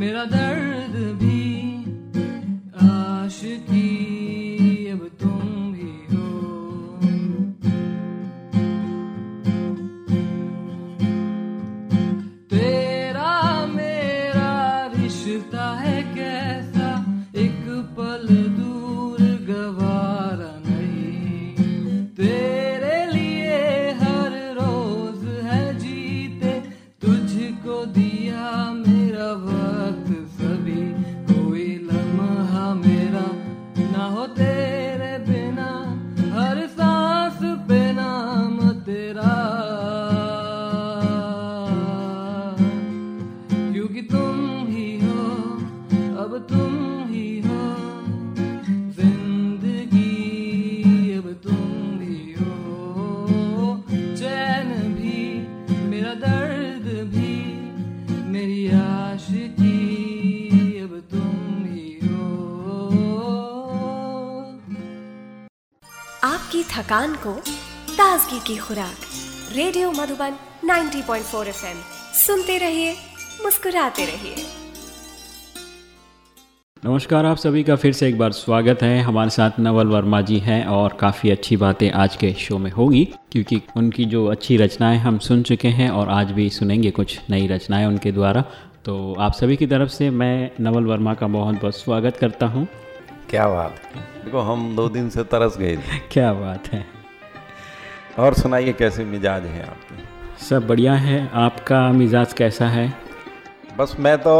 मेरा दर्द भी थकान को ताजगी की खुराक। Radio Madhuban 90.4 F M. सुनते रहिए, मुस्कुराते रहिए। नमस्कार आप सभी का फिर से एक बार स्वागत है। हमारे साथ नवल वर्मा जी हैं और काफ़ी अच्छी बातें आज के शो में होगी, क्योंकि उनकी जो अच्छी रचनाएँ हम सुन चुके हैं और आज भी सुनेंगे कुछ नई रचनाएँ उनके द्वारा। तो आप सभी की तरफ़ से मैं नवल वर्मा का बहुत बहुत स्वागत करता हूँ। क्या बात है। देखो हम दो दिन से तरस गए थे। क्या बात है। और सुनाइए कैसे मिजाज है आपके? सब बढ़िया है। आपका मिजाज कैसा है? बस मैं तो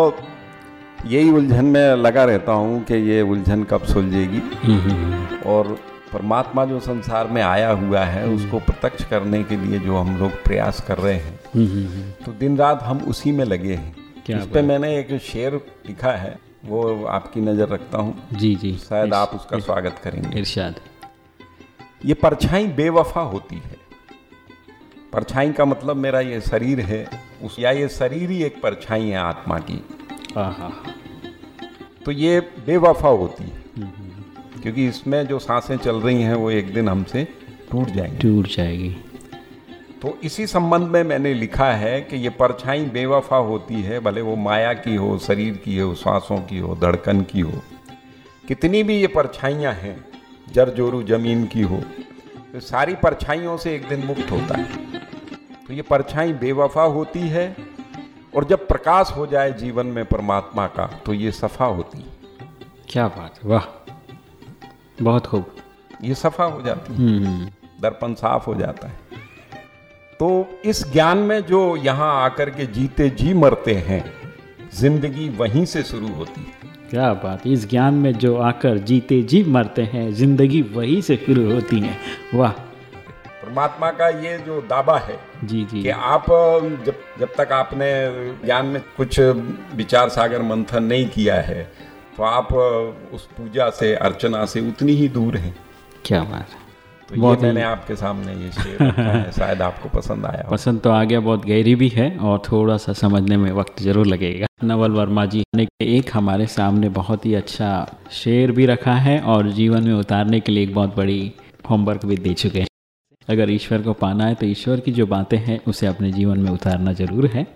यही उलझन में लगा रहता हूँ कि ये उलझन कब सुलझेगी। और परमात्मा जो संसार में आया हुआ है उसको प्रत्यक्ष करने के लिए जो हम लोग प्रयास कर रहे हैं तो दिन रात हम उसी में लगे हैं। इस पे मैंने एक शेर लिखा है वो आपकी नज़र रखता हूँ। जी जी। शायद आप उसका स्वागत करेंगे। इरशाद। ये परछाई बेवफा होती है। परछाई का मतलब मेरा ये शरीर है उस या ये शरीर ही एक परछाई है आत्मा की। आहा तो ये बेवफा होती है। क्योंकि इसमें जो साँसें चल रही हैं वो एक दिन हमसे टूट जाएँगी। टूट जाएगी। तो इसी संबंध में मैंने लिखा है कि ये परछाई बेवफा होती है भले वो माया की हो शरीर की हो श्वासों की हो धड़कन की हो। कितनी भी ये परछाइयाँ हैं जरजोरू ज़मीन की हो तो सारी परछाइयों से एक दिन मुक्त होता है। तो ये परछाई बेवफा होती है और जब प्रकाश हो जाए जीवन में परमात्मा का तो ये सफ़ा होती है। क्या बात है वाह बहुत खूब। ये सफ़ा हो जाती है। हम्म। दर्पण साफ़ हो जाता है। तो इस ज्ञान में जो यहाँ आकर के जीते जी मरते हैं ज़िंदगी वहीं से शुरू होती है। क्या बात इस ज्ञान में जो आकर जीते जी मरते हैं ज़िंदगी वही से शुरू होती है। वाह। परमात्मा का ये जो दावा है जी जी। कि आप जब जब तक आपने ज्ञान में कुछ विचार सागर मंथन नहीं किया है तो आप उस पूजा से अर्चना से उतनी ही दूर हैं। क्या बात है। तो ये बहुत ही- मैंने आपके सामने ये शेर है शायद आपको पसंद आया पसंद तो आ गया बहुत गहरी भी है और थोड़ा सा समझने में वक्त ज़रूर लगेगा। नवल वर्मा जी ने एक हमारे सामने बहुत ही अच्छा शेर भी रखा है और जीवन में उतारने के लिए एक बहुत बड़ी होमवर्क भी दे चुके हैं। अगर ईश्वर को पाना है तो ईश्वर की जो बातें हैं उसे अपने जीवन में उतारना ज़रूर है।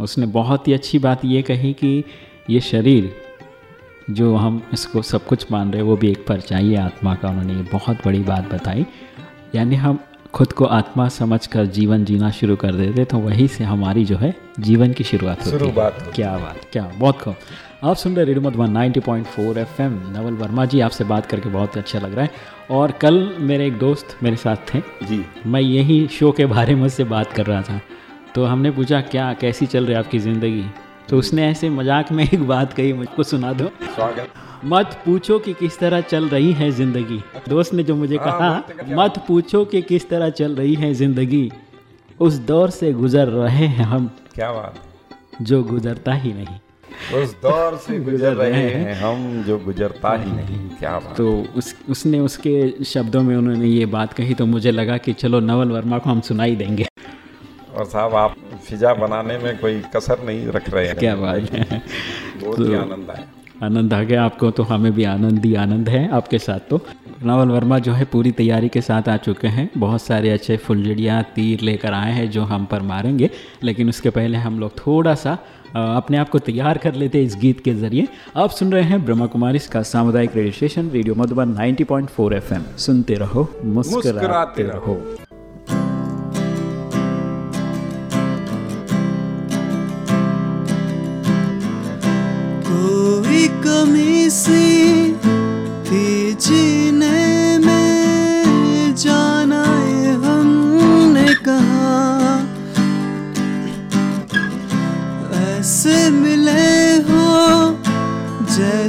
उसने बहुत ही अच्छी बात ये कही कि ये शरीर जो हम इसको सब कुछ मान रहे हैं वो भी एक परछाई है आत्मा का उन्होंने ये बहुत बड़ी बात बताई। यानी हम खुद को आत्मा समझकर जीवन जीना शुरू कर देते तो वहीं से हमारी जो है जीवन की शुरुआत होती है। होती क्या बात क्या बहुत खूब। आप सुन रहे radio Madhuban 90.4 F M. Naval Verma ji आपसे बात करके बहुत अच्छा लग रहा है। और कल मेरे एक दोस्त मेरे साथ थे। जी। मैं यही शो के बारे में उससे बात कर रहा था। तो हमने पूछा क्या कैसी चल रही है आपकी ज़िंदगी? तो उसने ऐसे मज़ाक में एक बात कही मुझको सुना दो। स्वागत। मत पूछो कि किस तरह चल रही है ज़िंदगी। दोस्त ने जो मुझे हाँ, कहा मत पूछो कि किस तरह चल रही है ज़िंदगी। उस दौर से गुजर रहे हैं हम। क्या बात। जो गुजरता ही नहीं। उस दौर से गुजर रहे हैं। हम जो गुजरता ही। नहीं। क्या बात। तो उस उसने उसके शब्दों में उन्होंने ये बात कही तो मुझे लगा कि चलो नवल वर्मा को हम सुनाई देंगे। और साहब आप फिजा बनाने में कोई कसर नहीं रख रहे हैं। क्या बात है। बहुत ही आनंद आया। आनंद आ गया आपको तो हमें भी आनंद ही आनंद है आपके साथ। तो नवल वर्मा जो है पूरी तैयारी के साथ आ चुके हैं। बहुत सारे अच्छे फुलझड़ियाँ तीर लेकर आए हैं जो हम पर मारेंगे। लेकिन उसके पहले हम लोग थोड़ा सा अपने आप को तैयार कर लेते हैं इस गीत के ज़रिए। आप सुन रहे हैं ब्रह्मा कुमारी इसका सामुदायिक radio station radio Madhuban 90.4 F M. सुनते रहो मुस्कुराते रहो। कोई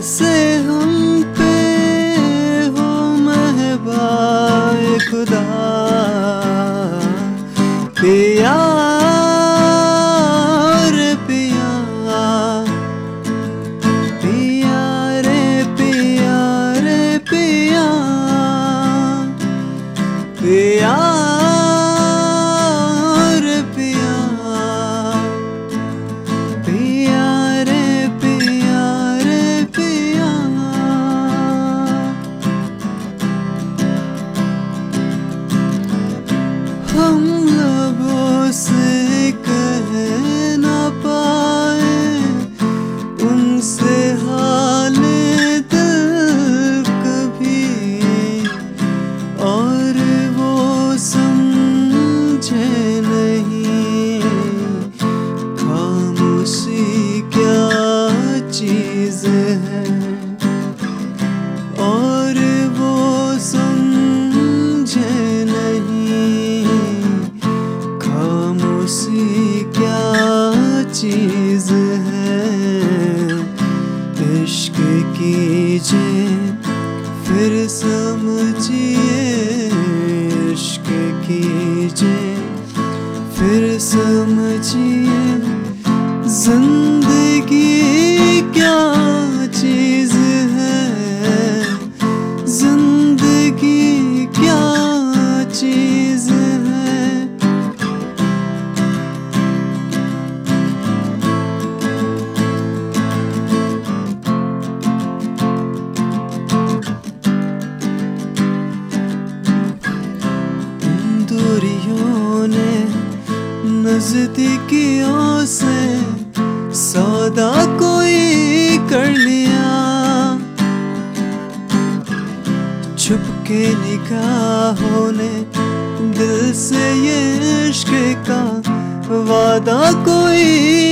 जैसे के होने दिल से ये इश्क का वादा कोई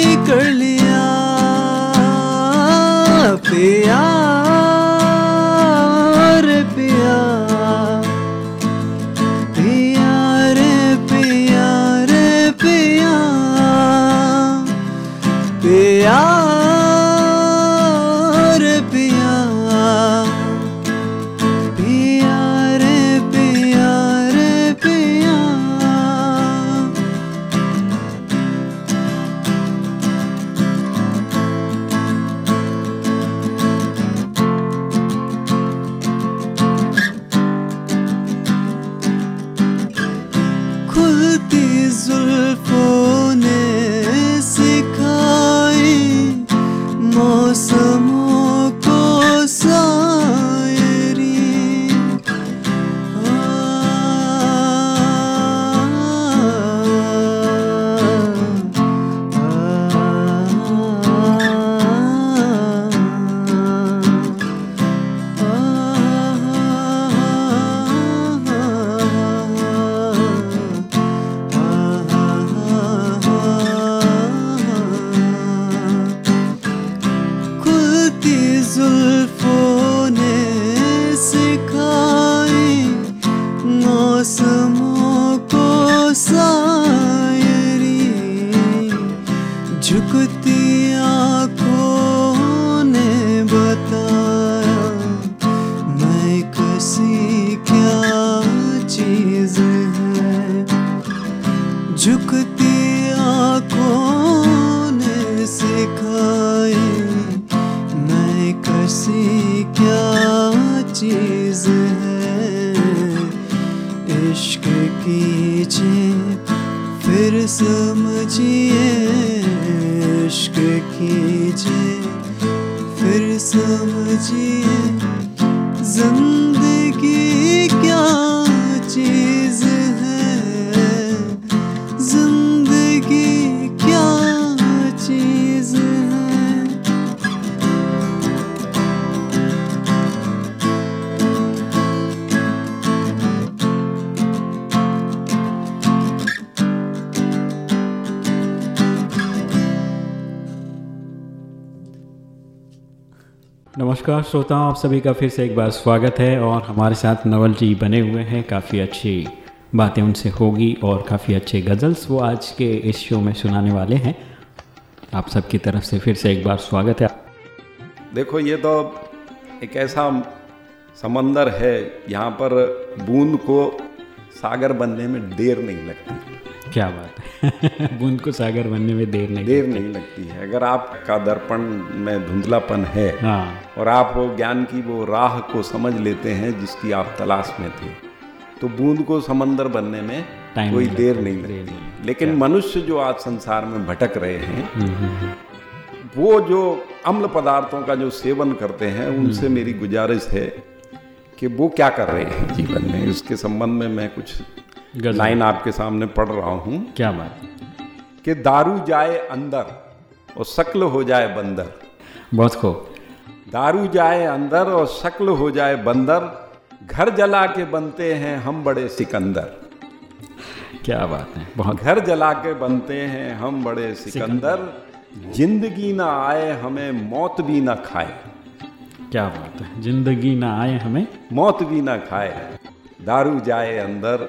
खुलती नमस्कार श्रोताओं, आप सभी का फिर से एक बार स्वागत है और हमारे साथ नवल जी बने हुए हैं। काफ़ी अच्छी बातें उनसे होगी और काफ़ी अच्छे गज़ल्स वो आज के इस शो में सुनाने वाले हैं। आप सबकी तरफ़ से फिर से एक बार स्वागत है। देखो, ये तो एक ऐसा समंदर है, यहाँ पर बूंद को सागर बनने में देर नहीं लगती। क्या बात है? बूंद को सागर बनने में देर नहीं देर नहीं लगती है। अगर आपका दर्पण में धुंधलापन है हाँ। और आप वो ज्ञान की वो राह को समझ लेते हैं जिसकी आप तलाश में थे तो बूंद को समंदर बनने में टाइम कोई नहीं देर नहीं लगती। नहीं लेकिन मनुष्य जो आज संसार में भटक रहे हैं हम्म, हम्म, हम्म। वो जो अम्ल पदार्थों का जो सेवन करते हैं उनसे मेरी गुजारिश है कि वो क्या कर रहे हैं जीवन में। इसके संबंध में मैं कुछ। लाइन आपके सामने पढ़ रहा हूँ। क्या बात कि दारू जाए अंदर और शक्ल हो जाए बंदर। बहुत खूब। दारू जाए अंदर और शक्ल हो जाए बंदर। घर जला के बनते हैं हम बड़े सिकंदर। क्या बात है बहुत। घर जला के बनते हैं हम बड़े सिकंदर। ज़िंदगी ना आए हमें मौत भी ना खाए। क्या बात है ज़िंदगी ना आए हमें। मौत भी ना खाए। दारू जाए अंदर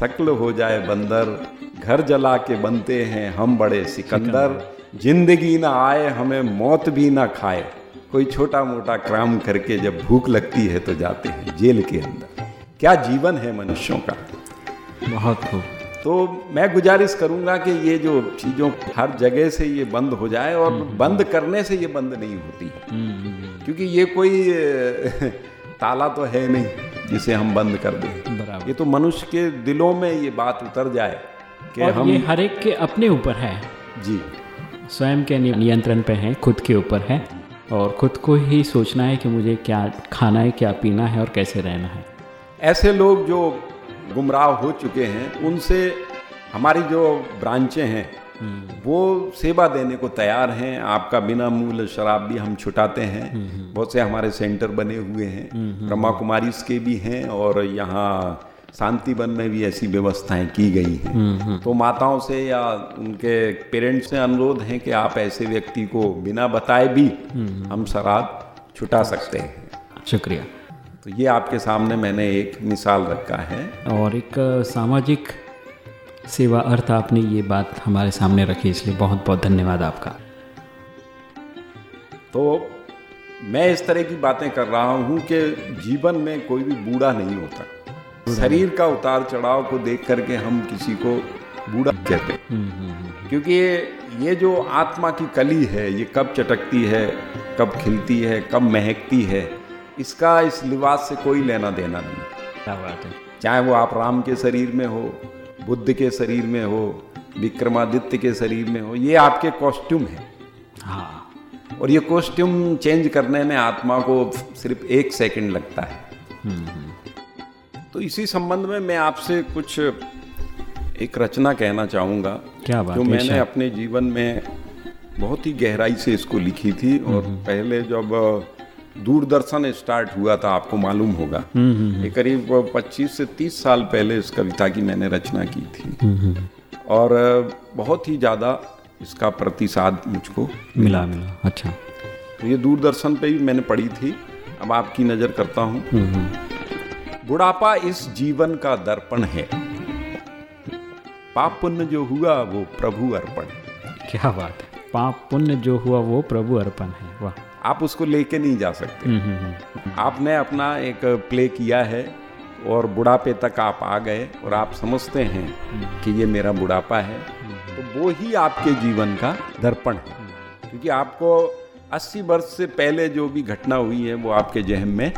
शक्ल हो जाए बंदर घर जला के बनते हैं हम बड़े सिकंदर। ज़िंदगी ना आए हमें मौत भी ना खाए। कोई छोटा मोटा क्राम करके जब भूख लगती है तो जाते हैं जेल के अंदर। क्या जीवन है मनुष्यों का? बहुत खूब। तो मैं गुजारिश करूँगा कि ये जो चीज़ों हर जगह से ये बंद हो जाए और बंद करने से ये बंद नहीं होती। हम्म, हम्म, हम्म। क्योंकि ये कोई ताला तो है नहीं। जिसे हम बंद कर दें। बराबर। ये तो मनुष्य के दिलों में ये बात उतर जाए कि हम ये हर एक के अपने ऊपर है। जी। स्वयं के नियंत्रण पे है खुद के ऊपर है। और खुद को ही सोचना है कि मुझे क्या खाना है क्या पीना है और कैसे रहना है। ऐसे लोग जो गुमराह हो चुके हैं उनसे हमारी जो ब्रांचें हैं वो सेवा देने को तैयार हैं आपका बिना मूल्य शराब भी हम छुटाते हैं। बहुत से हमारे सेंटर बने हुए हैं। ब्रह्मा कुमारी के भी हैं और यहाँ शांति वन में भी ऐसी व्यवस्थाएँ की गई हैं। तो माताओं से या उनके पेरेंट्स से अनुरोध है कि आप ऐसे व्यक्ति को बिना बताए भी हम शराब छुटा सकते हैं। शुक्रिया। तो ये आपके सामने मैंने एक मिसाल रखा है। और एक सामाजिक सेवा अर्थ आपने ये बात हमारे सामने रखी इसलिए बहुत बहुत धन्यवाद आपका। तो मैं इस तरह की बातें कर रहा हूँ कि जीवन में कोई भी बूढ़ा नहीं होता। शरीर का उतार चढ़ाव को देख करके हम किसी को बूढ़ा कहते। क्योंकि ये ये जो आत्मा की कली है ये कब चटकती है कब खिलती है कब महकती है इसका इस लिबास से कोई लेना देना नहीं। क्या बात है। चाहे वो आप राम के शरीर में हो बुद्ध के शरीर में हो विक्रमादित्य के शरीर में हो ये आपके कॉस्ट्यूम है। हाँ। और ये कॉस्ट्यूम चेंज करने में आत्मा को सिर्फ़ एक सेकंड लगता है। तो इसी संबंध में मैं आपसे कुछ एक रचना कहना चाहूँगा क्या बात जो मैंने अपने जीवन में बहुत ही गहराई से इसको लिखी थी। और पहले जब दूरदर्शन स्टार्ट हुआ था आपको मालूम होगा। ये करीब 25 से 30 साल पहले इस कविता की मैंने रचना की थी। और बहुत ही ज़्यादा इसका प्रतिसाद मुझको मिला। मिला अच्छा। तो ये दूरदर्शन पे भी मैंने पढ़ी थी। अब आपकी नज़र करता हूँ। बुढ़ापा इस जीवन का दर्पण है। पाप पुण्य जो हुआ वो प्रभु अर्पण क्या बात है। पाप पुण्य जो हुआ वो प्रभु अर्पण है। वाह। आप उसको लेके नहीं जा सकते। हम्म, हम्म, हम्म। आपने अपना एक प्ले किया है और बुढ़ापे तक आप आ गए और आप समझते हैं कि ये मेरा बुढ़ापा है तो वो ही आपके जीवन का दर्पण है। क्योंकि आपको 80 वर्ष से पहले जो भी घटना हुई है वो आपके जहन में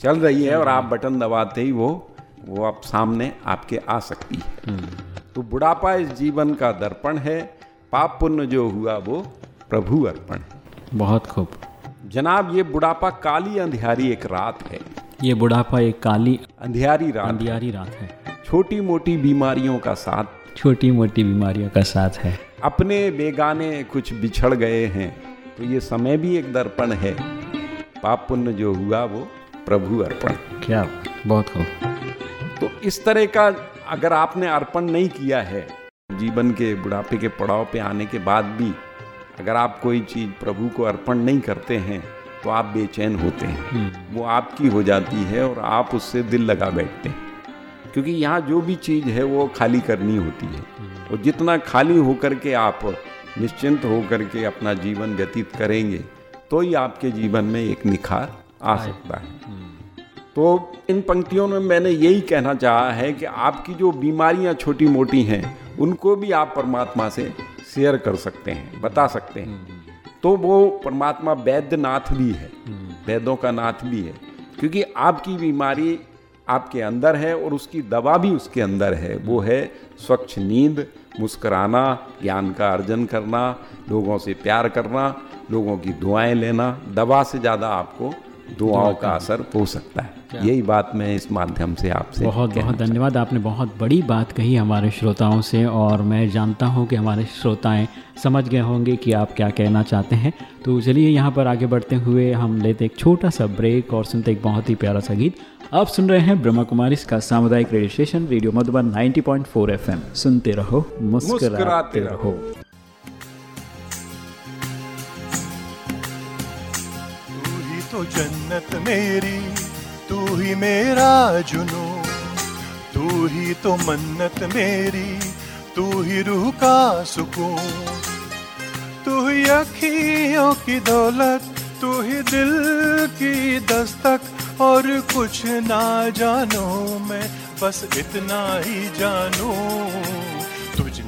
चल रही है और आप बटन दबाते ही वो वो आप सामने आपके आ सकती है। तो बुढ़ापा इस जीवन का दर्पण है पाप पुण्य जो हुआ वो प्रभु अर्पण है। बहुत खूब। जनाब ये बुढ़ापा काली अंधियारी एक रात है। ये बुढ़ापा एक काली अंधियारी रात अंधियारी रात है। छोटी मोटी बीमारियों का साथ। छोटी मोटी बीमारियों का साथ है। अपने बेगाने कुछ बिछड़ गए हैं तो ये समय भी एक दर्पण है। पाप पुण्य जो हुआ वो प्रभु अर्पण। क्या? बहुत खूब। तो इस तरह का अगर आपने अर्पण नहीं किया है जीवन के बुढ़ापे के पड़ाव पे आने के बाद भी अगर आप कोई चीज़ प्रभु को अर्पण नहीं करते हैं तो आप बेचैन होते हैं। वो आपकी हो जाती है और आप उससे दिल लगा बैठते हैं। क्योंकि यहाँ जो भी चीज़ है वो खाली करनी होती है। और जितना खाली होकर के आप निश्चिंत होकर के अपना जीवन व्यतीत करेंगे तो ही आपके जीवन में एक निखार आ सकता है। तो इन पंक्तियों में मैंने यही कहना चाहा है कि आपकी जो बीमारियाँ छोटी मोटी हैं उनको भी आप परमात्मा से शेयर कर सकते हैं, बता सकते हैं। तो वो परमात्मा वैद्यनाथ भी है, वैद्यों का नाथ भी है। क्योंकि आपकी बीमारी आपके अंदर है और उसकी दवा भी उसके अंदर है। वो है स्वच्छ नींद, मुस्कराना, ज्ञान का अर्जन करना, लोगों से प्यार करना, लोगों की दुआएँ लेना। दवा से ज़्यादा आपको दुआओं का असर हो सकता है। यही बात मैं इस माध्यम से आपसे बहुत बहुत धन्यवाद। आपने बहुत बड़ी बात कही हमारे श्रोताओं से और मैं जानता हूँ कि हमारे श्रोताएँ समझ गए होंगे कि आप क्या कहना चाहते हैं। तो चलिए यहाँ पर आगे बढ़ते हुए हम लेते एक छोटा सा ब्रेक और सुनते एक बहुत ही प्यारा सा गीत। आप सुन रहे हैं ब्रह्मा कुमारी का सामुदायिक radio station radio Madhuban 90.4 F M. सुनते रहो मुस्कुराते मुस्कुराते रहो। जन्नत मेरी, तू ही मेरा जुनू। तू ही तो मन्नत मेरी, तू ही रूह का सुकून। तू ही अखियों की दौलत, तू ही दिल की दस्तक, और कुछ ना जानू मैं, बस इतना ही जानू।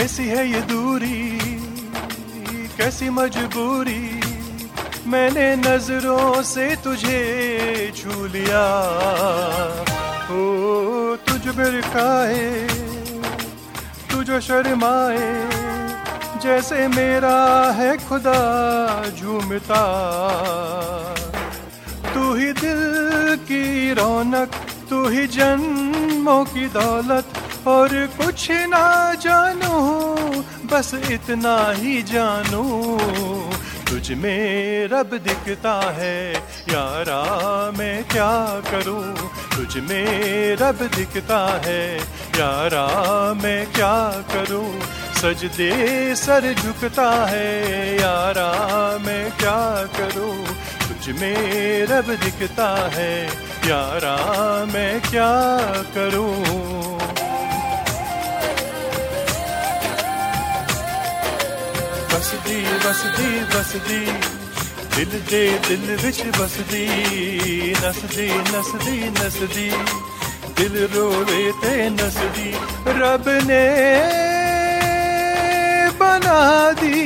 कैसी है ये दूरी? कैसी मजबूरी? मैंने नज़रों से तुझे छू लिया। ओ, तुझ मेरे काहे तू शर्माए, जैसे मेरा है खुदा झूमता। तू ही दिल की रौनक, तू ही जन्मों की दौलत और कुछ ना जानू, बस इतना ही जानू। तुझ में रब दिखता है, यारा मैं क्या करूँ? तुझ में रब दिखता है, यारा मैं क्या करूँ? सजदे सर झुकता है, यारा मैं क्या करूँ? तुझ में रब दिखता है, यारा मैं क्या करूँ? ਵਸਦੀ ਵਸਦੀ ਵਸਦੀ ਦਿਲ ਦੇ ਦਿਲ ਵਿੱਚ ਵਸਦੀ ਨਸਦੀ ਨਸਦੀ ਨਸਦੀ ਦਿਲ ਰੋਵੇ ਤੇ ਨਸਦੀ ਰੱਬ ਨੇ ਬਣਾ ਦੀ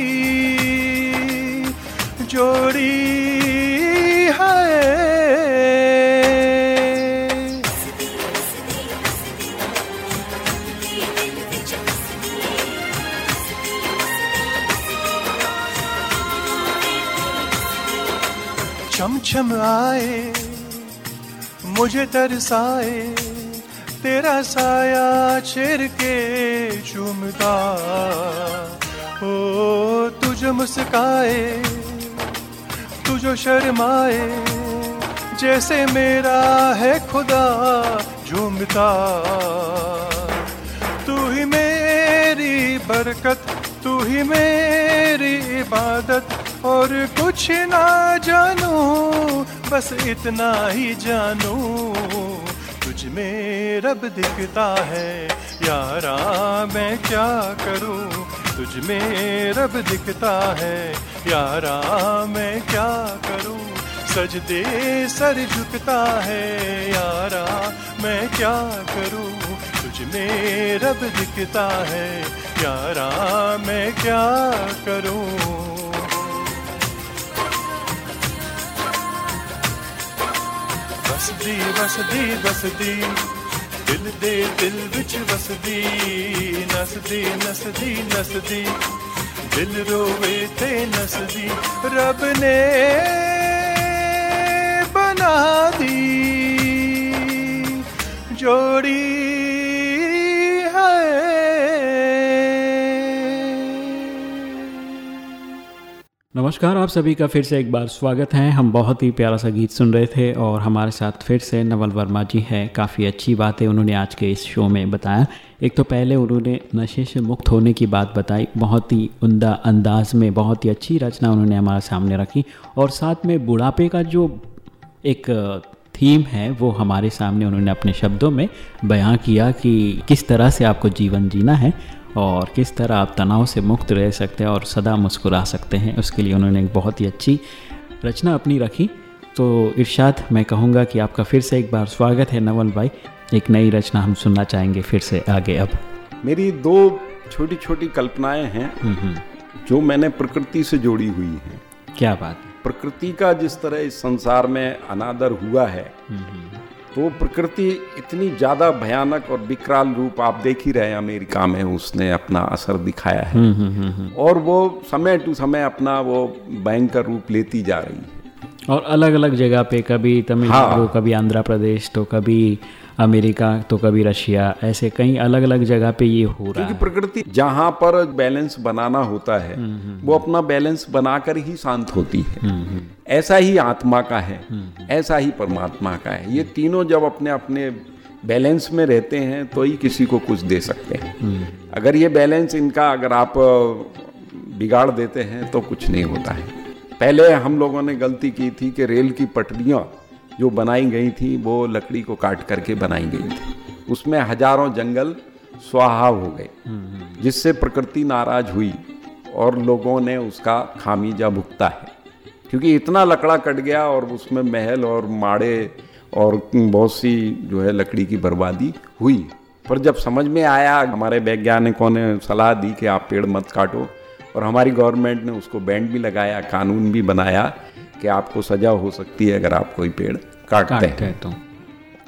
ਜੋੜੀ छम आए मुझे तरसाए, तेरा साया छेर के चूमता। ओ, तुझ मुस्काए, तुझो शर्माए, जैसे मेरा है खुदा झूमता। तू ही मेरी बरकत, तू ही मेरी इबादत, और कुछ ना जानू बस इतना ही जानू, तुझ में रब दिखता है, यारा मैं क्या करूँ? तुझ में रब दिखता है, यारा मैं क्या करूँ? सजदे सर झुकता है, यारा मैं क्या करूँ? तुझ में रब दिखता है, यारा मैं क्या करूँ? ਵਸਦੀ ਵਸਦੀ ਵਸਦੀ ਦਿਲ ਦੇ ਦਿਲ ਵਿੱਚ ਵਸਦੀ ਨਸਦੀ ਨਸਦੀ ਨਸਦੀ ਦਿਲ ਰੋਵੇ ਤੇ ਨਸਦੀ ਰੱਬ ਨੇ ਬਣਾ ਦੀ ਜੋੜੀ नमस्कार, आप सभी का फिर से एक बार स्वागत है। हम बहुत ही प्यारा सा गीत सुन रहे थे और हमारे साथ फिर से नवल वर्मा जी हैं। काफ़ी अच्छी बातें उन्होंने आज के इस शो में बताया। एक तो पहले उन्होंने नशे से मुक्त होने की बात बताई। बहुत ही उमदा अंदाज में, बहुत ही अच्छी रचना उन्होंने हमारे सामने रखी। और साथ में बुढ़ापे का जो एक थीम है, वो हमारे सामने उन्होंने अपने शब्दों में बयां किया कि किस तरह से आपको जीवन जीना है। और किस तरह आप तनाव से मुक्त रह सकते हैं और सदा मुस्कुरा सकते हैं उसके लिए उन्होंने एक बहुत ही अच्छी रचना अपनी रखी। तो इरशाद मैं कहूँगा कि आपका फिर से एक बार स्वागत है नवल भाई। एक नई रचना हम सुनना चाहेंगे फिर से आगे अब। मेरी दो छोटी छोटी कल्पनाएँ हैं जो मैंने प्रकृति से जोड़ी हुई हैं। क्या बात प्रकृति का जिस तरह इस संसार में अनादर हुआ है तो प्रकृति इतनी ज़्यादा भयानक और विकराल रूप आप देख ही रहे हैं अमेरिका में उसने अपना असर दिखाया है। और वो समय टू समय अपना वो भयंकर रूप लेती जा रही है। और अलग अलग जगह पे कभी तमिलनाडु हाँ। कभी आंध्र प्रदेश तो कभी अमेरिका तो कभी रशिया ऐसे कई अलग अलग जगह पे ये हो रहा क्योंकि है। प्रकृति जहाँ पर बैलेंस बनाना होता है वो अपना बैलेंस बनाकर ही शांत होती है। ऐसा ही आत्मा का है ऐसा ही परमात्मा का है। ये तीनों जब अपने अपने बैलेंस में रहते हैं तो ही किसी को कुछ दे सकते हैं। अगर ये बैलेंस इनका अगर आप बिगाड़ देते हैं तो कुछ नहीं होता है। पहले हम लोगों ने गलती की थी कि रेल की पटरियाँ जो बनाई गई थी वो लकड़ी को काट करके बनाई गई थी। उसमें हज़ारों जंगल स्वाहा हो गए जिससे प्रकृति नाराज़ हुई और लोगों ने उसका खामियाजा भुगता है। क्योंकि इतना लकड़ा कट गया और उसमें महल और माड़े और बहुत सी जो है लकड़ी की बर्बादी हुई। पर जब समझ में आया हमारे वैज्ञानिकों ने सलाह दी कि आप पेड़ मत काटो और हमारी गवर्नमेंट ने उसको बैंड भी लगाया कानून भी बनाया कि आपको सजा हो सकती है अगर आप कोई पेड़ काटते काटते हैं तो।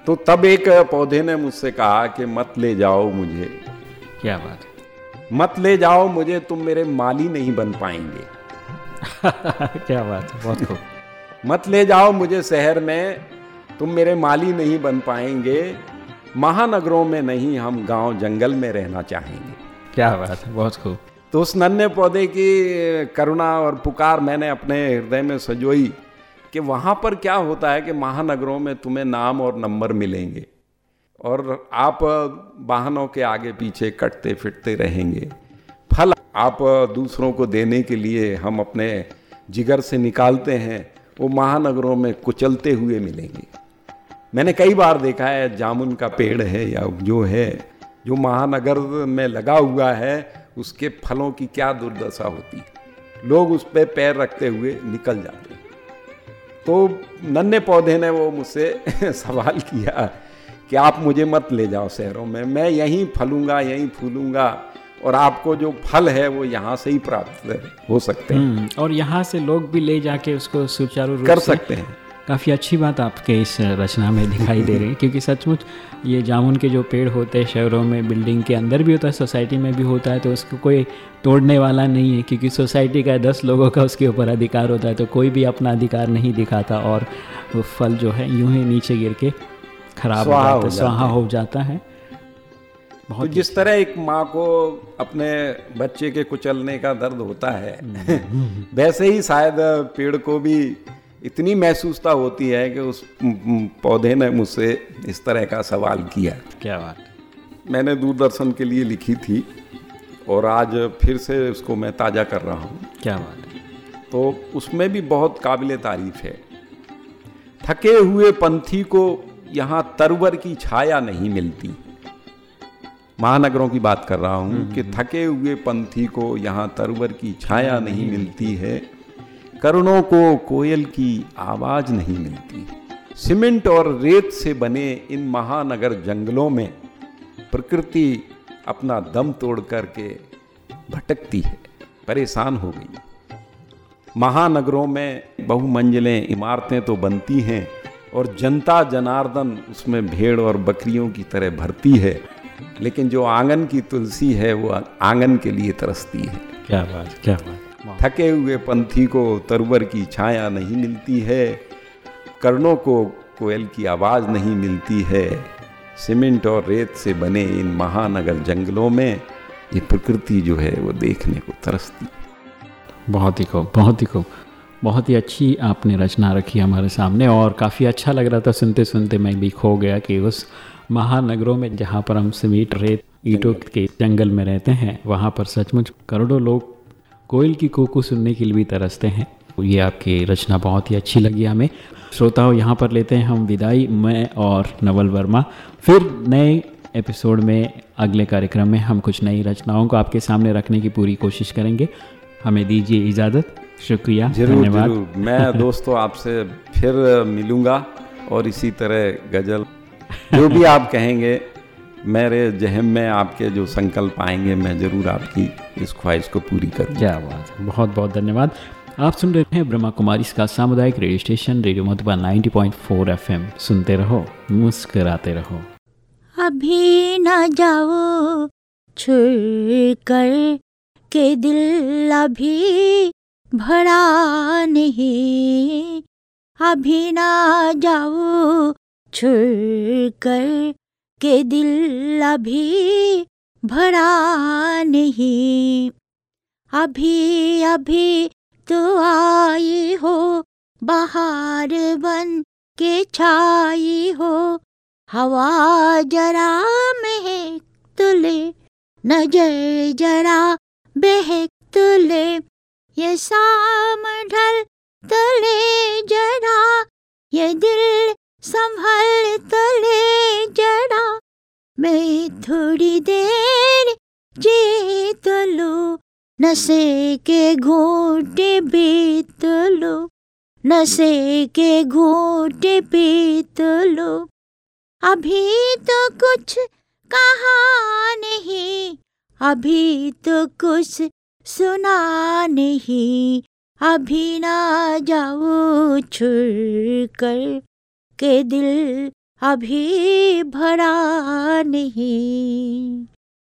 तो तब एक पौधे ने मुझसे कहा कि मत ले जाओ मुझे। क्या बात मत ले जाओ मुझे तुम मेरे माली नहीं बन पाएँगे। क्या बात है बहुत खूब। मत ले जाओ मुझे शहर में तुम मेरे माली नहीं बन पाएँगे। महानगरों में नहीं हम गाँव जंगल में रहना चाहेंगे। क्या बात है बहुत खूब। तो उस नन्हे पौधे की करुणा और पुकार मैंने अपने हृदय में सजोई कि वहाँ पर क्या होता है कि महानगरों में तुम्हें नाम और नंबर मिलेंगे और आप वाहनों के आगे पीछे कटते फिरते रहेंगे। आप दूसरों को देने के लिए हम अपने जिगर से निकालते हैं, वो महानगरों में कुचलते हुए मिलेंगे। मैंने कई बार देखा है, जामुन का पेड़ है या जो है, जो महानगर में लगा हुआ है, उसके फलों की क्या दुर्दशा होती है। लोग उस पर पैर रखते हुए निकल जाते हैं। तो नन्हे पौधे ने वो मुझसे सवाल किया कि आप मुझे मत ले जाओ शहरों में, मैं यहीं फलूँगा, यहीं फूलूँगा। और आपको जो फल है वो यहाँ से ही प्राप्त हो सकते हैं। हम्म, और यहाँ से लोग भी ले जाके उसको सुचारू रूप कर सकते हैं। काफ़ी अच्छी बात आपके इस रचना में दिखाई दे रही है क्योंकि सचमुच ये जामुन के जो पेड़ होते हैं शहरों में बिल्डिंग के अंदर भी होता है सोसाइटी में भी होता है तो उसको कोई तोड़ने वाला नहीं है क्योंकि सोसाइटी का दस लोगों का उसके ऊपर अधिकार होता है तो कोई भी अपना अधिकार नहीं दिखाता और वो फल जो है यूँ ही नीचे गिर के खराब हो स्वाहा जाता है जाते स्वाहा हैं। है तो जिस तरह एक माँ को अपने बच्चे के कुचलने का दर्द होता है वैसे ही शायद पेड़ को भी इतनी महसूसता होती है कि उस पौधे ने मुझसे इस तरह का सवाल किया। क्या बात। मैंने दूरदर्शन के लिए लिखी थी और आज फिर से उसको मैं ताज़ा कर रहा हूँ। क्या बात। तो उसमें भी बहुत काबिल तारीफ़ है। थके हुए पंथी को यहाँ तरवर की छाया नहीं मिलती। महानगरों की बात कर रहा हूँ कि थके हुए पंथी को यहाँ तरवर की छाया नहीं मिलती है। करुणों को कोयल की आवाज़ नहीं मिलती। सीमेंट और रेत से बने इन महानगर जंगलों में प्रकृति अपना दम तोड़ करके भटकती है। परेशान हो गई। महानगरों में बहुमंजिलें इमारतें तो बनती हैं और जनता जनार्दन उसमें भेड़ और बकरियों की तरह भरती है। लेकिन जो आँगन की तुलसी है वो आँगन के लिए तरसती है। क्या बात क्या बात। थके हुए पंथी को तरवर की छाया नहीं मिलती है कर्णों को कोयल की आवाज़ नहीं मिलती है। सीमेंट और रेत से बने इन महानगर जंगलों में ये प्रकृति जो है वो देखने को तरसती बहुत ही खूब बहुत ही खूब। बहुत ही अच्छी आपने रचना रखी हमारे सामने और काफ़ी अच्छा लग रहा था। सुनते सुनते मैं भी खो गया कि उस महानगरों में जहाँ पर हम सीमेंट रेत ईंटों के जंगल में रहते हैं वहाँ पर सचमुच करोड़ों लोग कोयल की कोकू सुनने के लिए भी तरसते हैं। ये आपकी रचना बहुत ही अच्छी लगी हमें। श्रोताओं यहाँ पर लेते हैं हम विदाई। मैं और नवल वर्मा। फिर नए एपिसोड में अगले कार्यक्रम में हम कुछ नई रचनाओं को आपके सामने रखने की पूरी कोशिश करेंगे। हमें दीजिए इजाज़त। शुक्रिया। ज़रूर धन्यवाद। मैं दोस्तों आपसे फिर मिलूँगा और इसी तरह गज़ल जो भी आप कहेंगे मेरे जहम में आपके जो संकल्प आएँगे मैं ज़रूर आपकी इस ख्वाहिश को पूरी करूँगा। क्या बात बहुत बहुत धन्यवाद। आप सुन रहे हैं ब्रह्मा कुमारी का सामुदायिक radio station radio Madhuban 90.4 F M. सुनते रहो मुस्कराते रहो। अभी न जाओ कर के दिल अभी भरा नहीं। अभी ना जाओ छोड़ कर के दिल अभी भरा नहीं। अभी अभी तो आई हो, बाहर बन के छाई हो। हवा जरा महक तुले नज़र जरा बहक तुले ये शाम ढल तले जरा, ये दिल संभल तले जरा मैं थोड़ी देर जीत लूँ, नशे के घोटे बीत लो, नशे के घोटे बीत लो। अभी तो कुछ कहा नहीं, अभी तो कुछ सुना नहीं, अभी ना जाओ छोड़ कर के दिल अभी भरा नहीं।